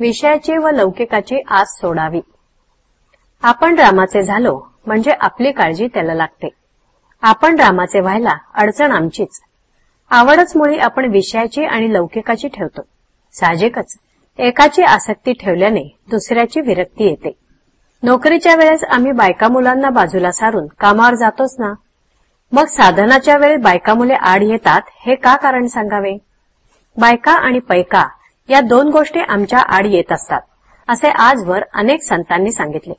विषयाची व लौकिकाची आस सोडावी. आपण रामाचे झालो म्हणजे आपली काळजी त्याला लागते. आपण रामाचे व्हायला अडचण आमचीच. आवडच मुळी आपण विषयाची आणि लौकिकाची ठेवतो. साहजिकच एकाची आसक्ती ठेवल्याने दुसऱ्याची विरक्ती येते. नोकरीच्या वेळेस आम्ही बायका मुलांना बाजूला सारून कामावर जातोच ना? मग साधनाच्या वेळी बायका मुले आड येतात हे का कारण सांगावे? बायका आणि पैका या दोन गोष्टी आमच्या आड येत असतात असे आजवर अनेक संतांनी सांगितले.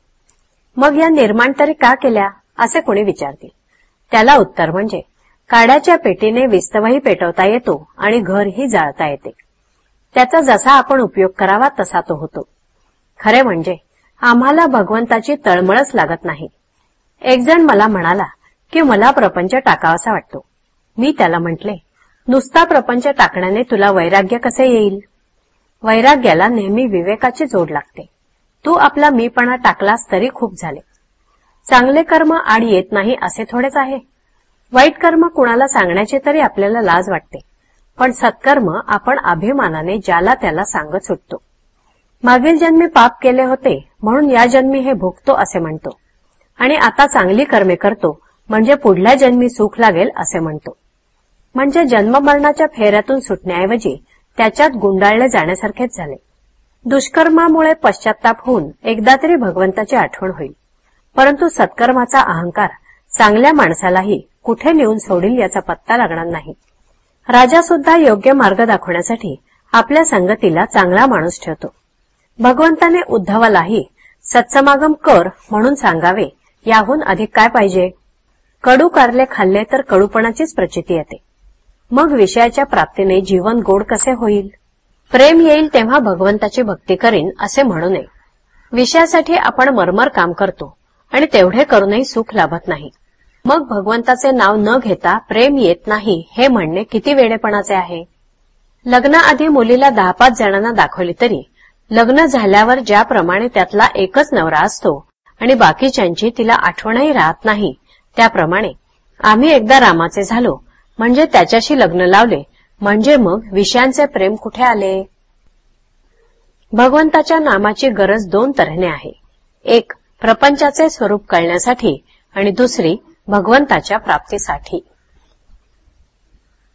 मग या निर्माण तरी का केल्या असे कोणी विचारतील? त्याला उत्तर म्हणजे काड्याच्या पेटीने विस्तवही पेटवता येतो आणि घरही जाळता येते. त्याचा जसा आपण उपयोग करावा तसा तो होतो. खरे म्हणजे आम्हाला भगवंताची तळमळच लागत नाही. एकजण मला म्हणाला की मला प्रपंच टाकावासा वाटतो. मी त्याला म्हटले नुसता प्रपंच टाकण्याने तुला वैराग्य कसे येईल? वैराग्याला नेहमी विवेकाची जोड लागते. तू आपला मीपणा टाकलास तरी खूप झाले. चांगले कर्म आड येत नाही असे थोडेच आहे. वाईट कर्म कुणाला सांगण्याची तरी आपल्याला लाज वाटते. पण सत्कर्म आपण अभिमानाने ज्याला त्याला सांगत सुटतो. मागील जन्मी पाप केले होते म्हणून या जन्मी हे भोगतो असे म्हणतो. आणि आता चांगली कर्मे करतो म्हणजे पुढल्या जन्मी सुख लागेल असे म्हणतो. म्हणजे जन्ममरणाच्या फेऱ्यातून सुटण्याऐवजी त्याच्यात गुंडाळले जाण्यासारखेच झाले. दुष्कर्मामुळे पश्चाताप होऊन एकदा तरी भगवंताची आठवण होईल. परंतु सत्कर्माचा अहंकार चांगल्या माणसालाही कुठे नेऊन सोडील याचा पत्ता लागणार नाही. राजा सुद्धा योग्य मार्ग दाखवण्यासाठी आपल्या संगतीला चांगला माणूस ठेवतो. भगवंताने उद्धवालाही सत्समागम कर म्हणून सांगावे याहून अधिक काय पाहिजे? कडू कारले खाल्ले तर कडूपणाचीच प्रचिती येते. मग विषयाच्या प्राप्तीने जीवन गोड कसे होईल? प्रेम येईल तेव्हा भगवंताची भक्ती करीन असे म्हणू नये. विषयासाठी आपण मरमर काम करतो आणि तेवढे करूनही सुख लाभत नाही. मग भगवंताचे नाव न घेता प्रेम येत नाही हे म्हणणे किती वेडेपणाचे आहे? लग्नाआधी मुलीला दहा पाच जणांना दाखवली तरी लग्न झाल्यावर ज्याप्रमाणे त्यातला एकच नवरा असतो आणि बाकीच्यांची तिला आठवणही राहत नाही त्याप्रमाणे. आम्ही एकदा रामाचे झालो म्हणजे त्याच्याशी लग्न लावले. म्हणजे मग विषयांचे प्रेम कुठे आले? भगवंताच्या नामाची गरज दोन तऱ्हेने आहे. एक प्रपंचाचे स्वरूप कळण्यासाठी आणि दुसरी भगवंताच्या प्राप्तीसाठी.